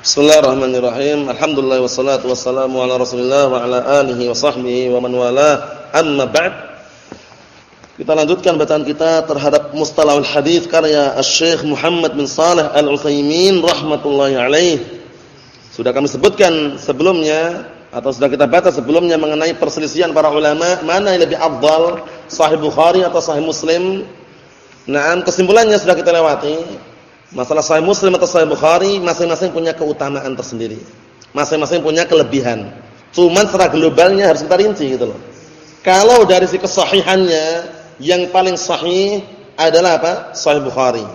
Bismillahirrahmanirrahim. Alhamdulillah wassalatu wassalamu ala Rasulillah wa ala alihi wa sahbihi wa man wala. Amma ba'd. Kita lanjutkan bacaan kita terhadap Mustalahul Hadis karya Asy-Syaikh Muhammad bin Shalih Al-Utsaimin rahimatullah alaih. Sudah kami sebutkan sebelumnya atau sudah kita baca sebelumnya mengenai perselisihan para ulama mana yang lebih afdal, Sahih Bukhari atau Sahih Muslim. Nah, kesimpulannya sudah kita lewati. Masalah Sahih Muslim atau Sahih Bukhari masing-masing punya keutamaan tersendiri. Masing-masing punya kelebihan. Cuman secara globalnya harus kita rinci gitu loh. Kalau dari si kesahihannya yang paling sahih adalah apa? Sahih Bukhari.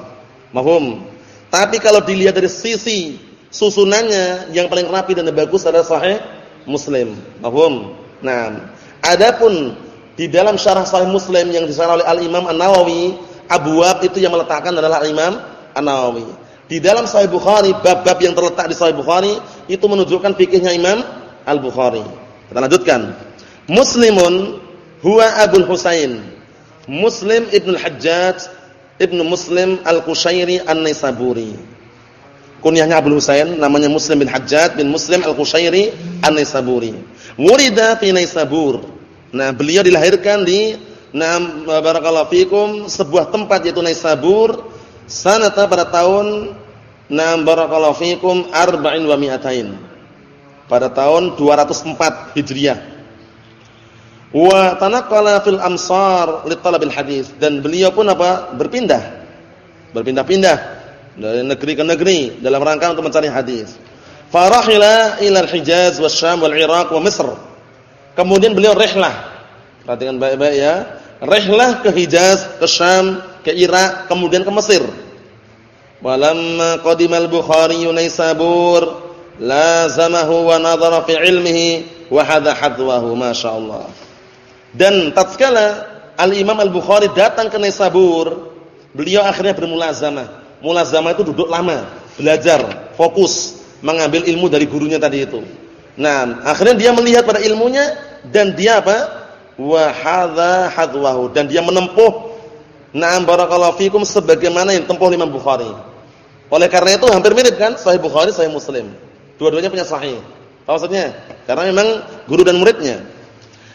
Mahum. Tapi kalau dilihat dari sisi susunannya yang paling rapi dan bagus adalah Sahih Muslim. Mahum. Nah, adapun di dalam syarah Sahih Muslim yang disarah oleh Al Imam An Nawawi, abwab itu yang meletakkan adalah Al Imam An-Nawawi. Di dalam Sahih Bukhari, bab-bab yang terletak di Sahih Bukhari itu menunjukkan fikihnya Imam Al-Bukhari. Kita lanjutkan. Muslimun huwa Abul Husain. Muslim Ibn Al-Hajjaj Ibn Muslim Al-Qushairi An-Naisaburi. Kunyahnya Abul Husain, namanya Muslim bin Hajjaj bin Muslim Al-Qushairi An-Naisaburi. Wurida fi Naisabur. Nah, beliau dilahirkan di Nah, barakallahu fikum sebuah tempat yaitu Naisabur sanata pada tahun Naam barakallahu fikum arba'in wa mi'atain. Pada tahun 204 Hijriah. Wa tanaqqala fil amsar li talabil hadis dan beliau pun apa? berpindah. Berpindah-pindah dari negeri ke negeri dalam rangka untuk mencari hadis. Farahila ila al-Hijaz wa Syam wal Iraq wa Misr. Kemudian beliau rihlah. Perhatikan baik-baik ya. Rihlah ke Hijaz, ke Syam, ke Irak, kemudian ke Mesir. Walamma qadimal Bukhari Naisabur lazamahu wa nadhara ilmihi wa hadha hadwahu masyaallah. Dan tatkala Al-Imam Al-Bukhari datang ke Naisabur, beliau akhirnya bermulazamah. Mulazamah itu duduk lama, belajar, fokus mengambil ilmu dari gurunya tadi itu. Nah, akhirnya dia melihat pada ilmunya dan dia apa? Wa hadha hadwahu dan dia menempuh Naam barakallahu fikum sebagaimana yang tempuh Imam Bukhari. Oleh karena itu hampir mirip kan Sahih Bukhari, Sahih Muslim. Dua-duanya punya sahih. Apa maksudnya? Karena memang guru dan muridnya.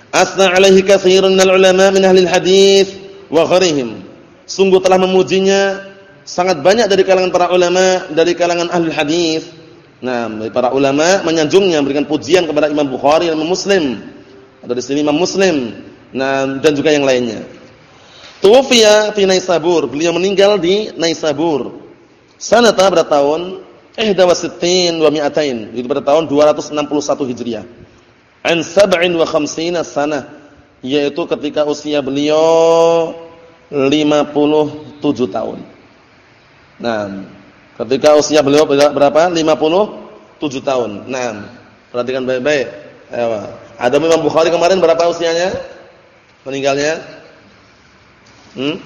Asna alaihi katsirun minal ulama min ahli hadis wa ghairihim. Sungguh telah memujinya sangat banyak dari kalangan para ulama, dari kalangan ahli hadis. Nah, para ulama menyanjungnya, memberikan pujian kepada Imam Bukhari dan Muslim. Atau di sini Imam Muslim. Nah, dan juga yang lainnya. Tuwfiya fi Naisabur. Beliau meninggal di Naisabur. Sanata pada tahun 61 wa mi'atain. Itu pada tahun 261 Hijriah. An sab'in wa khamsina sana. Yaitu ketika usia beliau 57 tahun. Nah, ketika usia beliau berapa? 57 tahun. Nah, perhatikan baik-baik. Ada Imam Bukhari kemarin berapa usianya? Meninggalnya Hmm?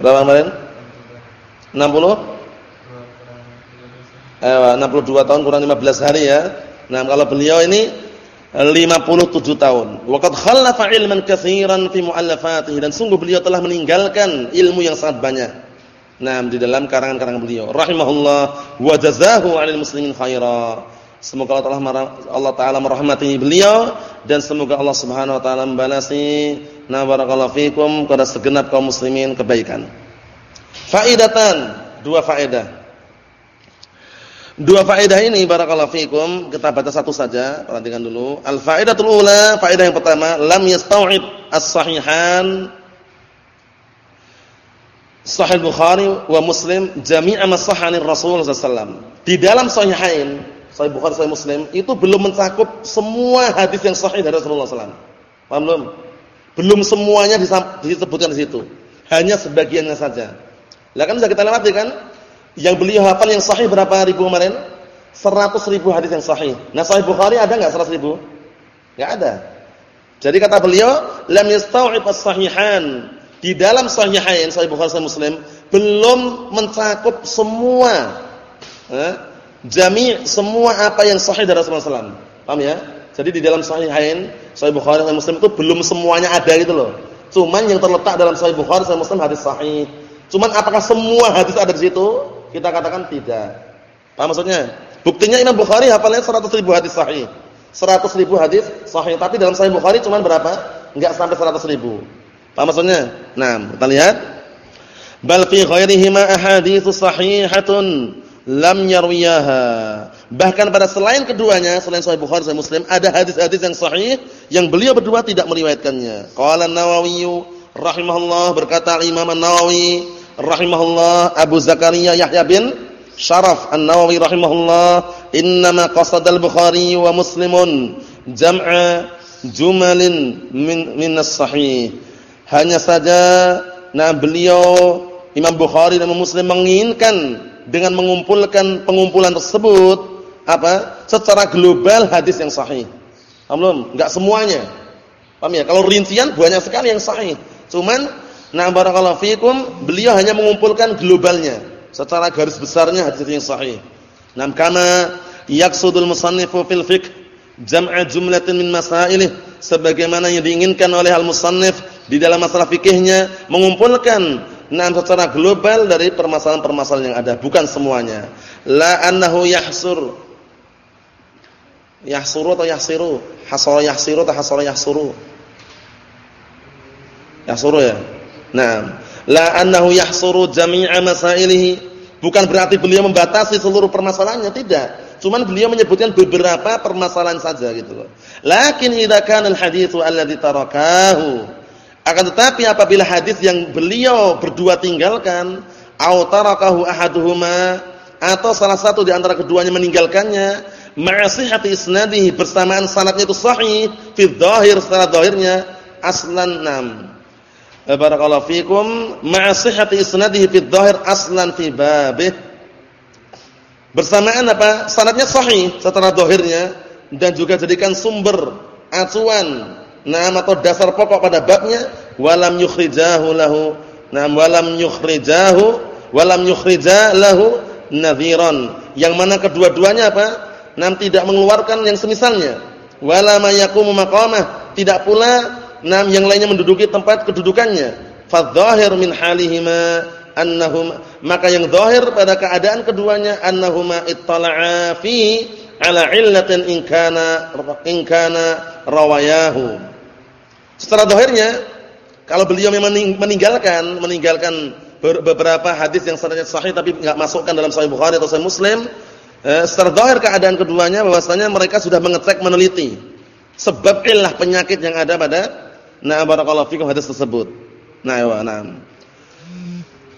Berapa kemarin? 60? Eh, 62 tahun kurang 15 hari ya. Nah, kalau beliau ini 57 tahun. Waqad khallafa ilman katsiran fi muallafatihi dan sungguh beliau telah meninggalkan ilmu yang sangat banyak. Nah, di dalam karangan-karangan beliau. Rahimahullah wa jazahu 'alal muslimin khaira. Semoga Allah Taala Allah Taala merahmati beliau dan semoga Allah Subhanahu wa taala membalasi na barakallahu fikum kepada segenap kaum muslimin kebaikan. Faidatan, dua faedah. Dua faedah ini barakallahu fikum kita baca satu saja, perhatikan dulu. Al faidatul ula, faedah yang pertama, lam yastau'id as-sahihan Sahih Bukhari wa Muslim jami'a ma sahhanir Rasul sallallahu alaihi wasallam. Di dalam sahihain Sahih Bukhari, Sahih Muslim itu belum mencakup semua hadis yang sahih dari Rasulullah SAW. Paham belum? Belum semuanya disebutkan di situ. Hanya sebagiannya saja. Lah kan sudah kita lewati kan? Yang beliau hafal yang sahih berapa ribu kemarin? 100 ribu hadis yang sahih. Nah Sahih Bukhari ada enggak 100 ribu? Enggak ada. Jadi kata beliau, lam yastau'ib as-sahihan. Di dalam sahihain Sahih Bukhari Sahih Muslim belum mencakup semua eh, jami' semua apa yang sahih dari Rasulullah SAW. Paham ya? Jadi di dalam sahihain, Sahih Bukhari dan Muslim itu belum semuanya ada gitu loh. Cuman yang terletak dalam Sahih Bukhari dan Muslim hadis sahih. Cuman apakah semua hadis ada di situ? Kita katakan tidak. Paham maksudnya? Buktinya Imam Bukhari hafalnya 100 ribu hadis sahih. 100 ribu hadis sahih. Tapi dalam Sahih Bukhari cuma berapa? Enggak sampai 100 ribu. Paham maksudnya? Nah, kita lihat. Bal fi ghairihima ahaditsus sahihatun lam yarwiyaha. Bahkan pada selain keduanya, selain Sahih Bukhari dan Muslim, ada hadis-hadis yang sahih yang beliau berdua tidak meriwayatkannya. Qala An-Nawawi rahimahullah berkata Imam An-Nawawi rahimahullah Abu Zakaria Yahya bin Syaraf An-Nawawi rahimahullah innama qasadal Bukhari wa Muslimun jam'a jumalin min min as-sahih. Hanya saja nah beliau Imam Bukhari dan Muslim menginginkan dengan mengumpulkan pengumpulan tersebut apa? secara global hadis yang sahih. Belum, enggak semuanya. Paham ya? Kalau rincian banyak sekali yang sahih. Cuman nah barakallahu fikum beliau hanya mengumpulkan globalnya secara garis besarnya hadis yang sahih. Nam kama yaqsudul musannifu fil fiqh jam'a jumlatin min masailih sebagaimana yang diinginkan oleh al-musannif di dalam masalah fikihnya mengumpulkan nah secara global dari permasalahan-permasalahan yang ada, bukan semuanya. La annahu yahsur yahsuru atau yahsiru? Hasara yahsiru atau hasara yahsuru? Yahsuru ya. Nah, La annahu yahsuru jami'a masailihi. Bukan berarti beliau membatasi seluruh permasalahannya, tidak. Cuman beliau menyebutkan beberapa permasalahan saja gitu loh. Lakin idza kana al-haditsu alladhi tarakahu. Akan tetapi apabila hadis yang beliau berdua tinggalkan, au tarakahu ahaduhuma atau salah satu di antara keduanya meninggalkannya, ma'asihati isnadihi bersamaan sanadnya itu sahih fi dhahir secara dhahirnya aslan nam. Eh, barakallahu fikum ma'a sihhati isnadihi fi dhahir aslan fi babih. Bersamaan apa? Sanadnya sahih secara zahirnya dan juga jadikan sumber acuan nama atau dasar pokok pada babnya walam yukhrijahu lahu nam walam yukhrijahu walam yukhrija lahu nadhiran yang mana kedua-duanya apa nam tidak mengeluarkan yang semisalnya wala mayakumu maqamah tidak pula Nam yang lainnya menduduki tempat kedudukannya. Fadh-dhahir min halihima annahum maka yang zahir pada keadaan keduanya annahuma ittala'a fi ala illatin in kana in kana rawayahu. Secara zahirnya kalau beliau memang meninggalkan meninggalkan beberapa hadis yang sanadnya sahih tapi enggak masukkan dalam sahih Bukhari atau sahih Muslim, eh, secara zahir keadaan keduanya bahwasanya mereka sudah mengecek meneliti sebab illah penyakit yang ada pada Nah, barakallahu fikum hadis tersebut. Nah, ya, nah.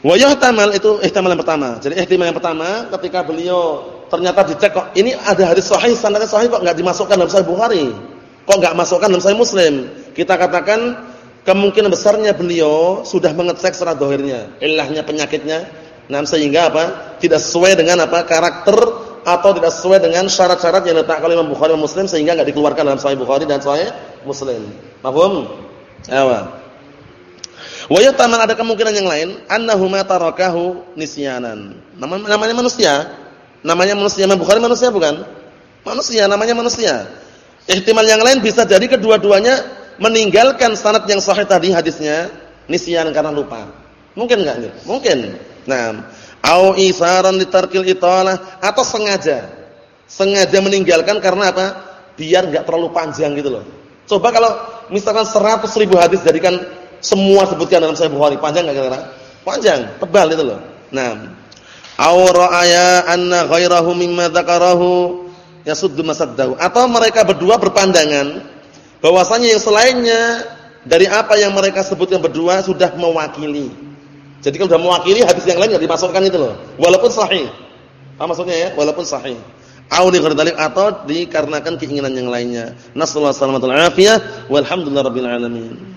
Wa yahtamal itu ihtimal yang pertama. Jadi ihtimal yang pertama ketika beliau ternyata dicek kok ini ada hadis sahih, sanadnya sahih kok enggak dimasukkan dalam sahih Bukhari. Kok enggak masukkan dalam sahih Muslim? Kita katakan kemungkinan besarnya beliau sudah mengecek secara dohirnya, ilahnya penyakitnya, nah sehingga apa? Tidak sesuai dengan apa? karakter atau tidak sesuai dengan syarat-syarat yang diletakkan oleh Imam Bukhari dan Muslim sehingga enggak dikeluarkan dalam sahih Bukhari dan sahih Muslim. Paham? Awa. Wa yataman ada kemungkinan yang lain annahuma tarakahu nisyanan. Namanya, manusia. Namanya manusia. Imam manusia bukan? Manusia, namanya manusia. Ihtimal yang lain bisa jadi kedua-duanya meninggalkan sanad yang sahih tadi hadisnya nisyan karena lupa. Mungkin enggak nih? Mungkin. Nah, au isaran litarkil italah atau sengaja. Sengaja meninggalkan karena apa? Biar enggak terlalu panjang gitu loh. Coba kalau misalkan 100 ribu hadis jadikan semua sebutkan dalam Sahih Bukhari, panjang enggak kira-kira? Panjang, tebal itu loh. Nah, aw ra'aya anna ghairahu mimma dzakarahu yasuddu masaddahu. Atau mereka berdua berpandangan bahwasanya yang selainnya dari apa yang mereka sebutkan berdua sudah mewakili. Jadi kalau sudah mewakili hadis yang lain enggak dimasukkan itu loh, walaupun sahih. Apa maksudnya ya? Walaupun sahih. Au dalik atau dikarenakan keinginan yang lainnya. Nasallahu alaihi wasallam walhamdulillah rabbil alamin.